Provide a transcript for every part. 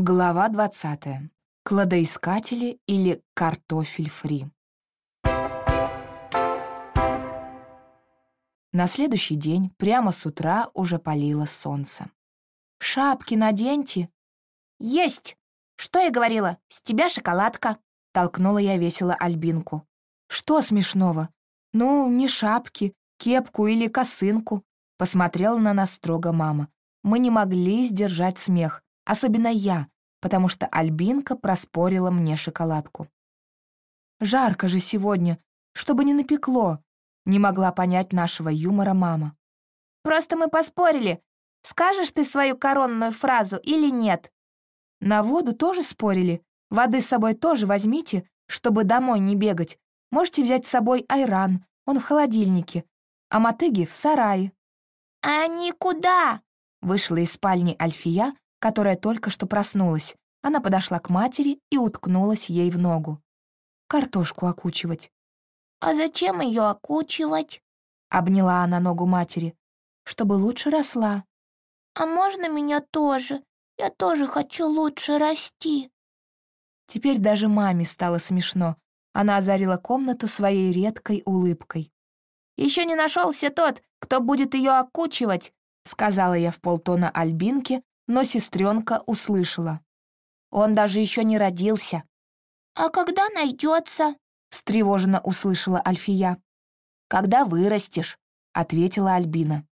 Глава 20. Кладоискатели или картофель фри. На следующий день прямо с утра уже палило солнце. «Шапки наденьте!» «Есть! Что я говорила? С тебя шоколадка!» Толкнула я весело Альбинку. «Что смешного? Ну, не шапки, кепку или косынку!» Посмотрела на нас строго мама. Мы не могли сдержать смех. Особенно я, потому что Альбинка проспорила мне шоколадку. «Жарко же сегодня, чтобы не напекло», — не могла понять нашего юмора мама. «Просто мы поспорили. Скажешь ты свою коронную фразу или нет?» «На воду тоже спорили. Воды с собой тоже возьмите, чтобы домой не бегать. Можете взять с собой айран, он в холодильнике, а мотыги в сарае». «А они куда?» Вышла из спальни Альфия, которая только что проснулась. Она подошла к матери и уткнулась ей в ногу. «Картошку окучивать». «А зачем ее окучивать?» Обняла она ногу матери. «Чтобы лучше росла». «А можно меня тоже? Я тоже хочу лучше расти». Теперь даже маме стало смешно. Она озарила комнату своей редкой улыбкой. Еще не нашелся тот, кто будет ее окучивать», — сказала я в полтона Альбинке, но сестренка услышала. Он даже еще не родился. «А когда найдется?» — встревоженно услышала Альфия. «Когда вырастешь», — ответила Альбина.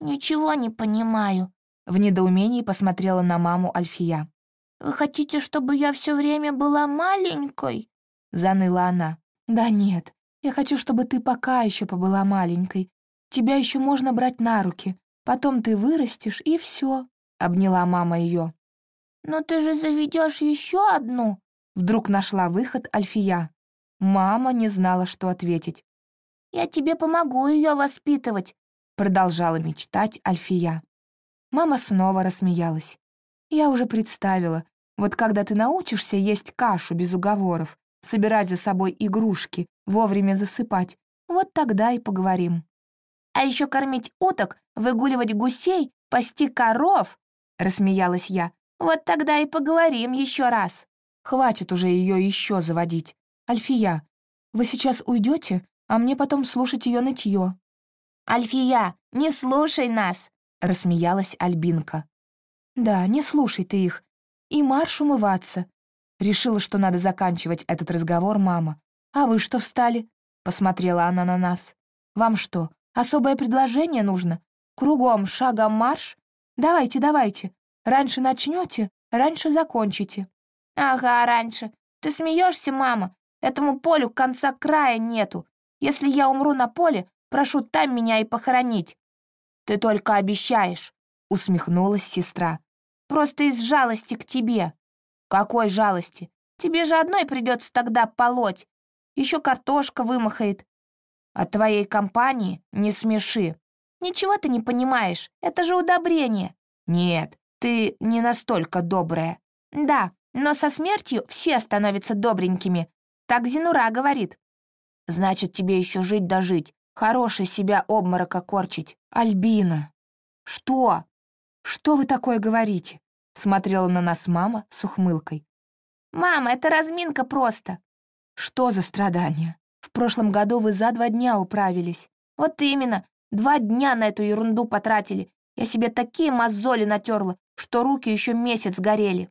«Ничего не понимаю», — в недоумении посмотрела на маму Альфия. «Вы хотите, чтобы я все время была маленькой?» — заныла она. «Да нет, я хочу, чтобы ты пока еще побыла маленькой. Тебя еще можно брать на руки. Потом ты вырастешь, и все обняла мама ее. «Но ты же заведешь еще одну!» Вдруг нашла выход Альфия. Мама не знала, что ответить. «Я тебе помогу ее воспитывать», продолжала мечтать Альфия. Мама снова рассмеялась. «Я уже представила, вот когда ты научишься есть кашу без уговоров, собирать за собой игрушки, вовремя засыпать, вот тогда и поговорим». «А еще кормить уток, выгуливать гусей, пасти коров — рассмеялась я. «Вот тогда и поговорим еще раз». «Хватит уже ее еще заводить. Альфия, вы сейчас уйдете, а мне потом слушать ее нытье». «Альфия, не слушай нас!» — рассмеялась Альбинка. «Да, не слушай ты их. И марш умываться». Решила, что надо заканчивать этот разговор мама. «А вы что встали?» — посмотрела она на нас. «Вам что, особое предложение нужно? Кругом шагом марш? Давайте, давайте. Раньше начнете, раньше закончите». «Ага, раньше. Ты смеешься, мама? Этому полю конца края нету. Если я умру на поле, прошу там меня и похоронить». «Ты только обещаешь», — усмехнулась сестра. «Просто из жалости к тебе». «Какой жалости? Тебе же одной придется тогда полоть. Еще картошка вымахает. От твоей компании не смеши. Ничего ты не понимаешь, это же удобрение. Нет, ты не настолько добрая. Да, но со смертью все становятся добренькими. Так Зинура говорит. Значит, тебе еще жить да жить. Хороший себя обморока корчить. Альбина. Что? Что вы такое говорите? Смотрела на нас мама с ухмылкой. Мама, это разминка просто. Что за страдания? В прошлом году вы за два дня управились. Вот именно. Два дня на эту ерунду потратили. Я себе такие мозоли натерла, что руки еще месяц горели».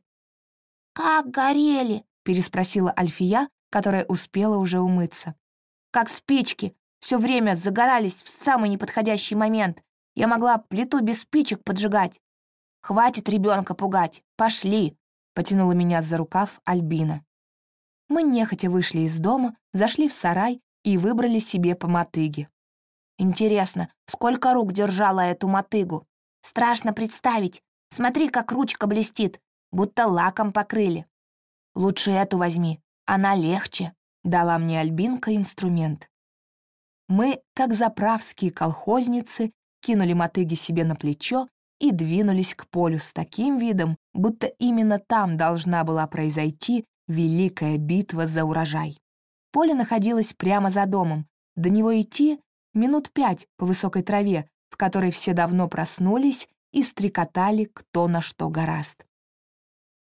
«Как горели?» — переспросила Альфия, которая успела уже умыться. «Как спички. Все время загорались в самый неподходящий момент. Я могла плиту без спичек поджигать. Хватит ребенка пугать. Пошли!» — потянула меня за рукав Альбина. Мы нехотя вышли из дома, зашли в сарай и выбрали себе по мотыге. Интересно, сколько рук держала эту мотыгу? Страшно представить. Смотри, как ручка блестит, будто лаком покрыли. Лучше эту возьми, она легче, дала мне Альбинка инструмент. Мы, как заправские колхозницы, кинули мотыги себе на плечо и двинулись к полю с таким видом, будто именно там должна была произойти великая битва за урожай. Поле находилось прямо за домом. До него идти минут пять по высокой траве, в которой все давно проснулись и стрекотали кто на что гораст.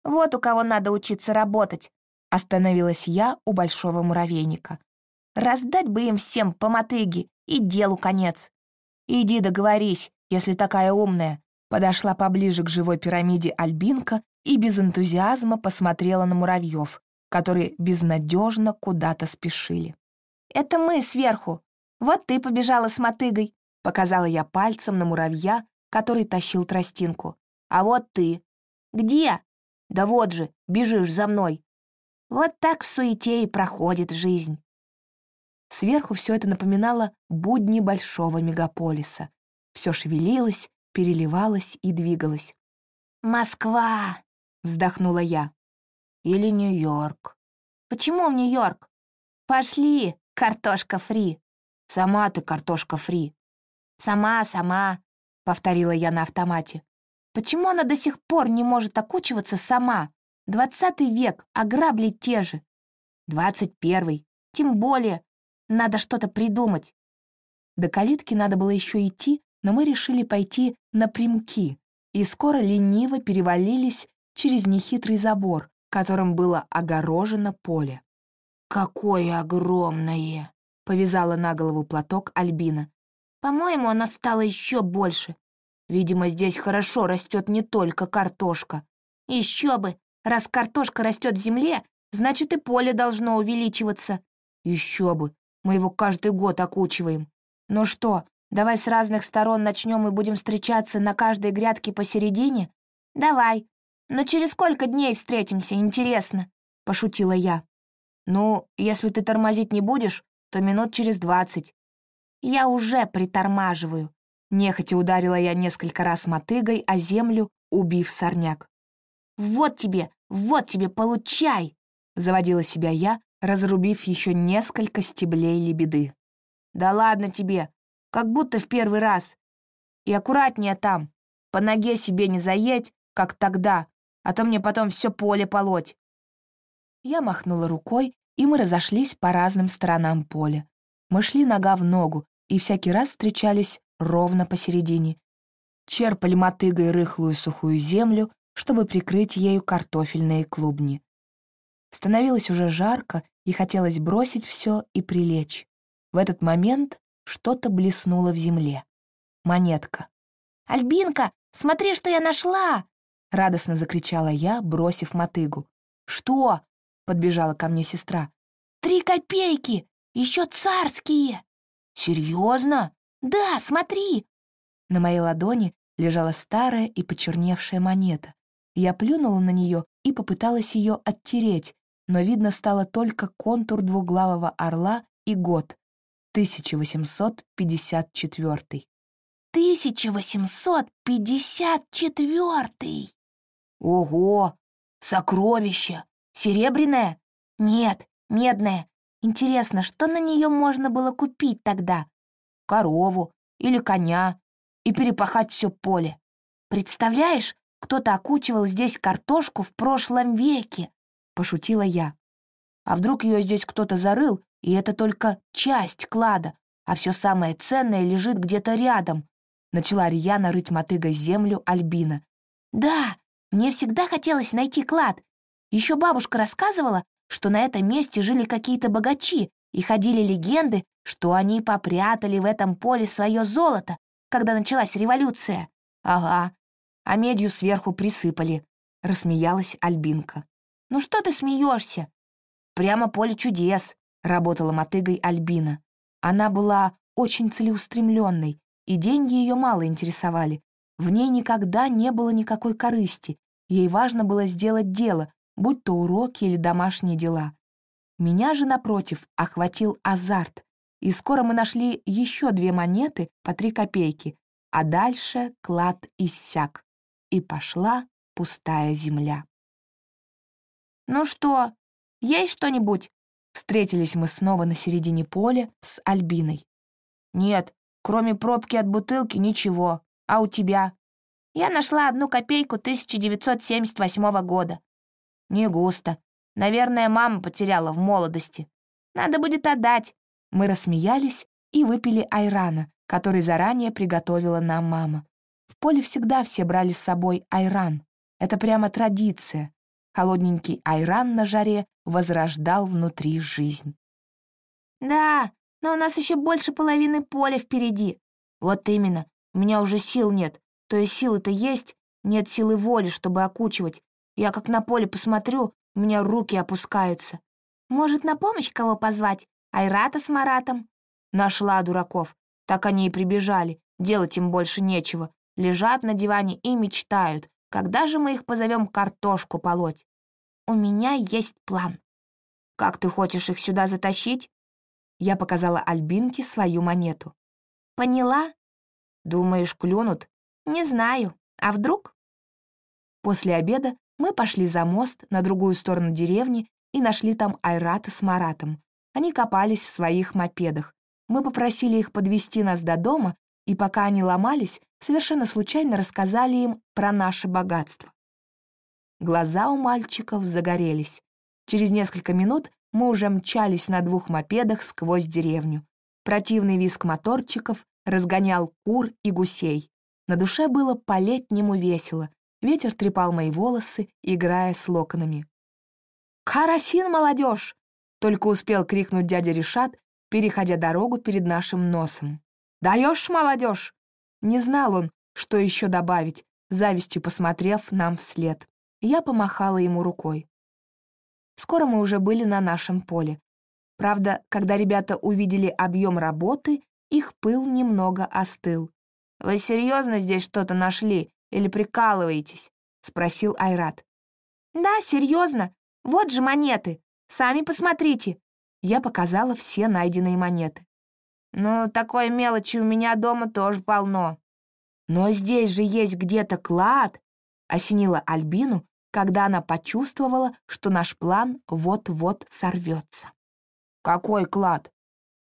Вот у кого надо учиться работать. Остановилась я у большого муравейника. Раздать бы им всем по мотыге, и делу конец. Иди договорись, если такая умная. Подошла поближе к живой пирамиде Альбинка и без энтузиазма посмотрела на муравьев, которые безнадежно куда-то спешили. «Это мы сверху. Вот ты побежала с мотыгой», — показала я пальцем на муравья, который тащил тростинку. «А вот ты». «Где?» «Да вот же, бежишь за мной». Вот так в суете и проходит жизнь. Сверху все это напоминало будни большого мегаполиса. Все шевелилось, переливалось и двигалось. «Москва!» — вздохнула я. «Или Нью-Йорк». «Почему Нью-Йорк?» «Пошли, картошка фри». «Сама ты картошка фри». «Сама, сама», — повторила я на автомате. «Почему она до сих пор не может окучиваться сама? Двадцатый век, а грабли те же. Двадцать первый, тем более, надо что-то придумать. До калитки надо было еще идти, но мы решили пойти напрямки, и скоро лениво перевалились через нехитрый забор, которым было огорожено поле. «Какое огромное!» — повязала на голову платок Альбина. «По-моему, она стала еще больше. Видимо, здесь хорошо растет не только картошка. Еще бы! Раз картошка растет в земле, значит и поле должно увеличиваться. Еще бы! Мы его каждый год окучиваем. Ну что, давай с разных сторон начнем и будем встречаться на каждой грядке посередине? Давай. Но через сколько дней встретимся, интересно?» — пошутила я. «Ну, если ты тормозить не будешь, то минут через двадцать». «Я уже притормаживаю», — нехотя ударила я несколько раз мотыгой о землю, убив сорняк. «Вот тебе, вот тебе, получай!» — заводила себя я, разрубив еще несколько стеблей лебеды. «Да ладно тебе, как будто в первый раз. И аккуратнее там, по ноге себе не заедь, как тогда, а то мне потом все поле полоть». Я махнула рукой, и мы разошлись по разным сторонам поля. Мы шли нога в ногу и всякий раз встречались ровно посередине. Черпали мотыгой рыхлую сухую землю, чтобы прикрыть ею картофельные клубни. Становилось уже жарко, и хотелось бросить все и прилечь. В этот момент что-то блеснуло в земле. Монетка. «Альбинка, смотри, что я нашла!» — радостно закричала я, бросив мотыгу. «Что?» — подбежала ко мне сестра. «Три копейки! Еще царские!» «Серьезно?» «Да, смотри!» На моей ладони лежала старая и почерневшая монета. Я плюнула на нее и попыталась ее оттереть, но видно стало только контур двуглавого орла и год — 1854. 1854! Ого! Сокровище! Серебряное? Нет, медное. Интересно, что на нее можно было купить тогда? Корову или коня и перепахать все поле. Представляешь, кто-то окучивал здесь картошку в прошлом веке. — пошутила я. «А вдруг ее здесь кто-то зарыл, и это только часть клада, а все самое ценное лежит где-то рядом?» Начала рьяно рыть мотыгой землю Альбина. «Да, мне всегда хотелось найти клад. Еще бабушка рассказывала, что на этом месте жили какие-то богачи, и ходили легенды, что они попрятали в этом поле свое золото, когда началась революция. Ага, а медью сверху присыпали», — рассмеялась Альбинка. «Ну что ты смеешься? «Прямо поле чудес», — работала мотыгой Альбина. Она была очень целеустремленной, и деньги ее мало интересовали. В ней никогда не было никакой корысти. Ей важно было сделать дело, будь то уроки или домашние дела. Меня же, напротив, охватил азарт, и скоро мы нашли еще две монеты по три копейки, а дальше клад иссяк, и пошла пустая земля. «Ну что, есть что-нибудь?» Встретились мы снова на середине поля с Альбиной. «Нет, кроме пробки от бутылки ничего. А у тебя?» «Я нашла одну копейку 1978 года». «Не густо. Наверное, мама потеряла в молодости. Надо будет отдать». Мы рассмеялись и выпили айрана, который заранее приготовила нам мама. В поле всегда все брали с собой айран. Это прямо традиция. Холодненький айран на жаре возрождал внутри жизнь. «Да, но у нас еще больше половины поля впереди. Вот именно, у меня уже сил нет. То есть силы-то есть, нет силы воли, чтобы окучивать. Я как на поле посмотрю, у меня руки опускаются. Может, на помощь кого позвать? Айрата с Маратом?» Нашла дураков. Так они и прибежали. Делать им больше нечего. Лежат на диване и мечтают. Когда же мы их позовем картошку полоть? У меня есть план. Как ты хочешь их сюда затащить? Я показала Альбинке свою монету. Поняла? Думаешь, клюнут? Не знаю. А вдруг? После обеда мы пошли за мост на другую сторону деревни и нашли там Айрата с Маратом. Они копались в своих мопедах. Мы попросили их подвести нас до дома, и пока они ломались, совершенно случайно рассказали им про наше богатство. Глаза у мальчиков загорелись. Через несколько минут мы уже мчались на двух мопедах сквозь деревню. Противный визг моторчиков разгонял кур и гусей. На душе было по-летнему весело. Ветер трепал мои волосы, играя с локонами. «Карасин, молодежь!» — только успел крикнуть дядя Решат, переходя дорогу перед нашим носом. «Даешь, молодежь?» Не знал он, что еще добавить, завистью посмотрев нам вслед. Я помахала ему рукой. Скоро мы уже были на нашем поле. Правда, когда ребята увидели объем работы, их пыл немного остыл. «Вы серьезно здесь что-то нашли или прикалываетесь?» — спросил Айрат. «Да, серьезно. Вот же монеты. Сами посмотрите». Я показала все найденные монеты. «Ну, такой мелочи у меня дома тоже полно». «Но здесь же есть где-то клад», — осенила Альбину, когда она почувствовала, что наш план вот-вот сорвется. «Какой клад?»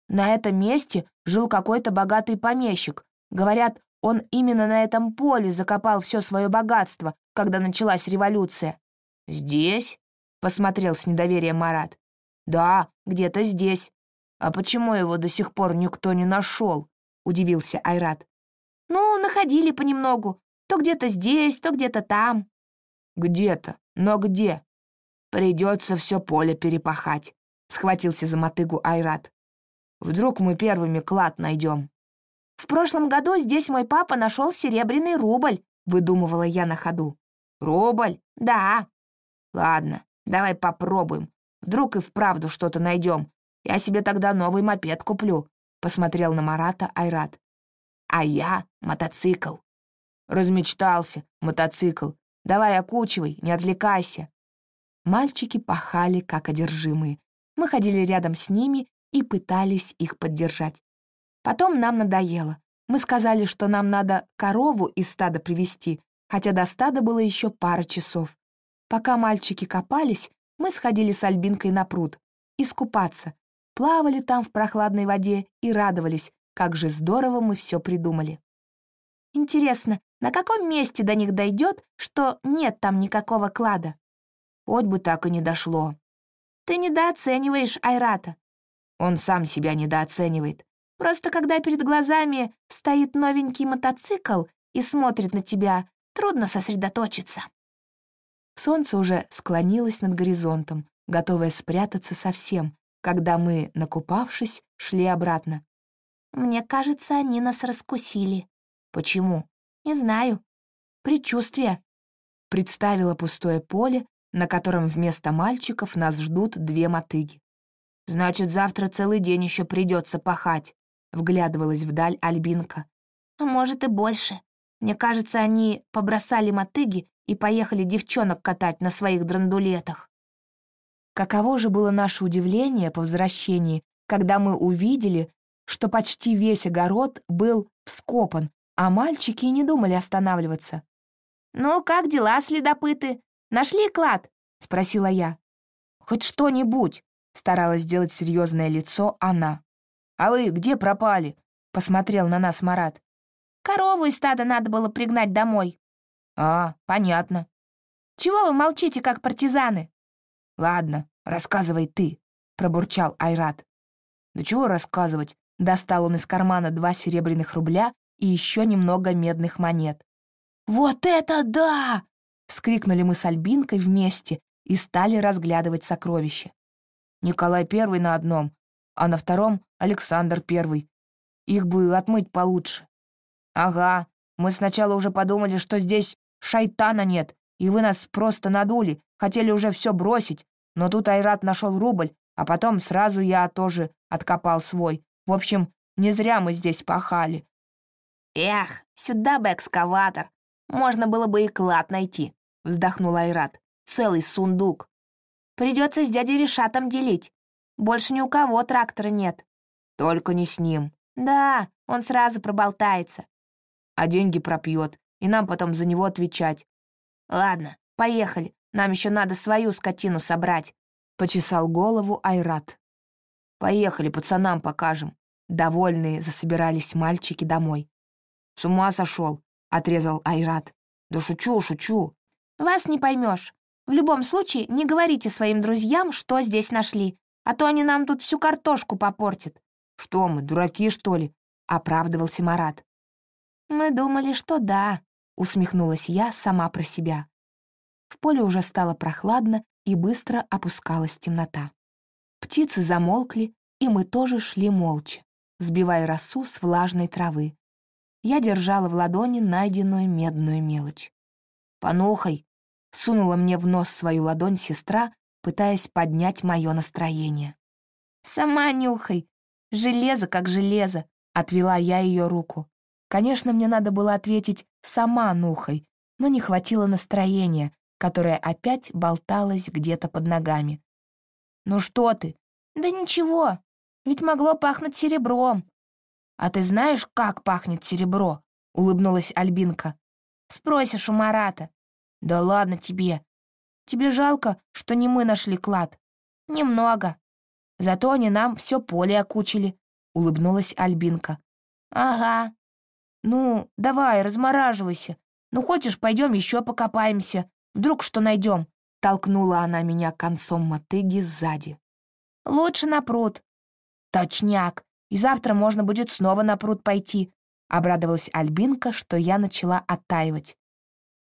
«На этом месте жил какой-то богатый помещик. Говорят, он именно на этом поле закопал все свое богатство, когда началась революция». «Здесь?» — посмотрел с недоверием Марат. «Да, где-то здесь. «А почему его до сих пор никто не нашел?» — удивился Айрат. «Ну, находили понемногу. То где-то здесь, то где-то там». «Где-то? Но где?» «Придется все поле перепахать», — схватился за мотыгу Айрат. «Вдруг мы первыми клад найдем». «В прошлом году здесь мой папа нашел серебряный рубль», — выдумывала я на ходу. «Рубль? Да». «Ладно, давай попробуем. Вдруг и вправду что-то найдем. Я себе тогда новый мопед куплю», — посмотрел на Марата Айрат. «А я — мотоцикл». «Размечтался, мотоцикл. Давай окучивай, не отвлекайся». Мальчики пахали, как одержимые. Мы ходили рядом с ними и пытались их поддержать. Потом нам надоело. Мы сказали, что нам надо корову из стада привести, хотя до стада было еще пара часов. Пока мальчики копались, мы сходили с Альбинкой на пруд. Искупаться, плавали там в прохладной воде и радовались, как же здорово мы все придумали. Интересно, на каком месте до них дойдет, что нет там никакого клада? Хоть бы так и не дошло. Ты недооцениваешь Айрата. Он сам себя недооценивает. Просто когда перед глазами стоит новенький мотоцикл и смотрит на тебя, трудно сосредоточиться. Солнце уже склонилось над горизонтом, готовое спрятаться совсем, когда мы, накупавшись, шли обратно. «Мне кажется, они нас раскусили». «Почему?» «Не знаю. Предчувствие». Представила пустое поле, на котором вместо мальчиков нас ждут две мотыги. «Значит, завтра целый день еще придется пахать», — вглядывалась вдаль Альбинка. «А может и больше. Мне кажется, они побросали мотыги и поехали девчонок катать на своих драндулетах». Каково же было наше удивление по возвращении, когда мы увидели, что почти весь огород был вскопан, а мальчики не думали останавливаться. «Ну, как дела, следопыты? Нашли клад?» — спросила я. «Хоть что-нибудь», — старалась сделать серьезное лицо она. «А вы где пропали?» — посмотрел на нас Марат. «Корову из стада надо было пригнать домой». «А, понятно». «Чего вы молчите, как партизаны?» «Ладно, рассказывай ты», — пробурчал Айрат. «Да чего рассказывать?» Достал он из кармана два серебряных рубля и еще немного медных монет. «Вот это да!» — вскрикнули мы с Альбинкой вместе и стали разглядывать сокровища. Николай Первый на одном, а на втором — Александр Первый. Их бы отмыть получше. Ага, мы сначала уже подумали, что здесь шайтана нет, и вы нас просто надули, хотели уже все бросить, но тут Айрат нашел рубль, а потом сразу я тоже откопал свой. В общем, не зря мы здесь пахали. «Эх, сюда бы экскаватор. Можно было бы и клад найти», — вздохнул Айрат. «Целый сундук. Придется с дядей Решатом делить. Больше ни у кого трактора нет». «Только не с ним». «Да, он сразу проболтается». «А деньги пропьет, и нам потом за него отвечать». «Ладно, поехали. Нам еще надо свою скотину собрать», — почесал голову Айрат. «Поехали, пацанам покажем». Довольные засобирались мальчики домой. «С ума сошел», — отрезал Айрат. «Да шучу, шучу». «Вас не поймешь. В любом случае, не говорите своим друзьям, что здесь нашли, а то они нам тут всю картошку попортят». «Что мы, дураки, что ли?» — оправдывался Марат. «Мы думали, что да», — усмехнулась я сама про себя. В поле уже стало прохладно и быстро опускалась темнота. Птицы замолкли, и мы тоже шли молча, сбивая росу с влажной травы. Я держала в ладони найденную медную мелочь. «Понухай!» — сунула мне в нос свою ладонь сестра, пытаясь поднять мое настроение. «Сама нюхай! Железо как железо!» — отвела я ее руку. Конечно, мне надо было ответить «сама нухай», но не хватило настроения, которое опять болталось где-то под ногами. «Ну что ты?» «Да ничего, ведь могло пахнуть серебром. «А ты знаешь, как пахнет серебро?» — улыбнулась Альбинка. «Спросишь у Марата». «Да ладно тебе. Тебе жалко, что не мы нашли клад?» «Немного. Зато они нам все поле окучили», — улыбнулась Альбинка. «Ага. Ну, давай, размораживайся. Ну, хочешь, пойдем еще покопаемся. Вдруг что найдем?» Толкнула она меня концом мотыги сзади. «Лучше на пруд». «Точняк и завтра можно будет снова на пруд пойти», — обрадовалась Альбинка, что я начала оттаивать.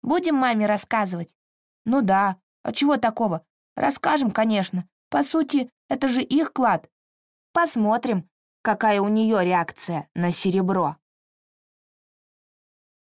«Будем маме рассказывать?» «Ну да, а чего такого? Расскажем, конечно. По сути, это же их клад. Посмотрим, какая у нее реакция на серебро».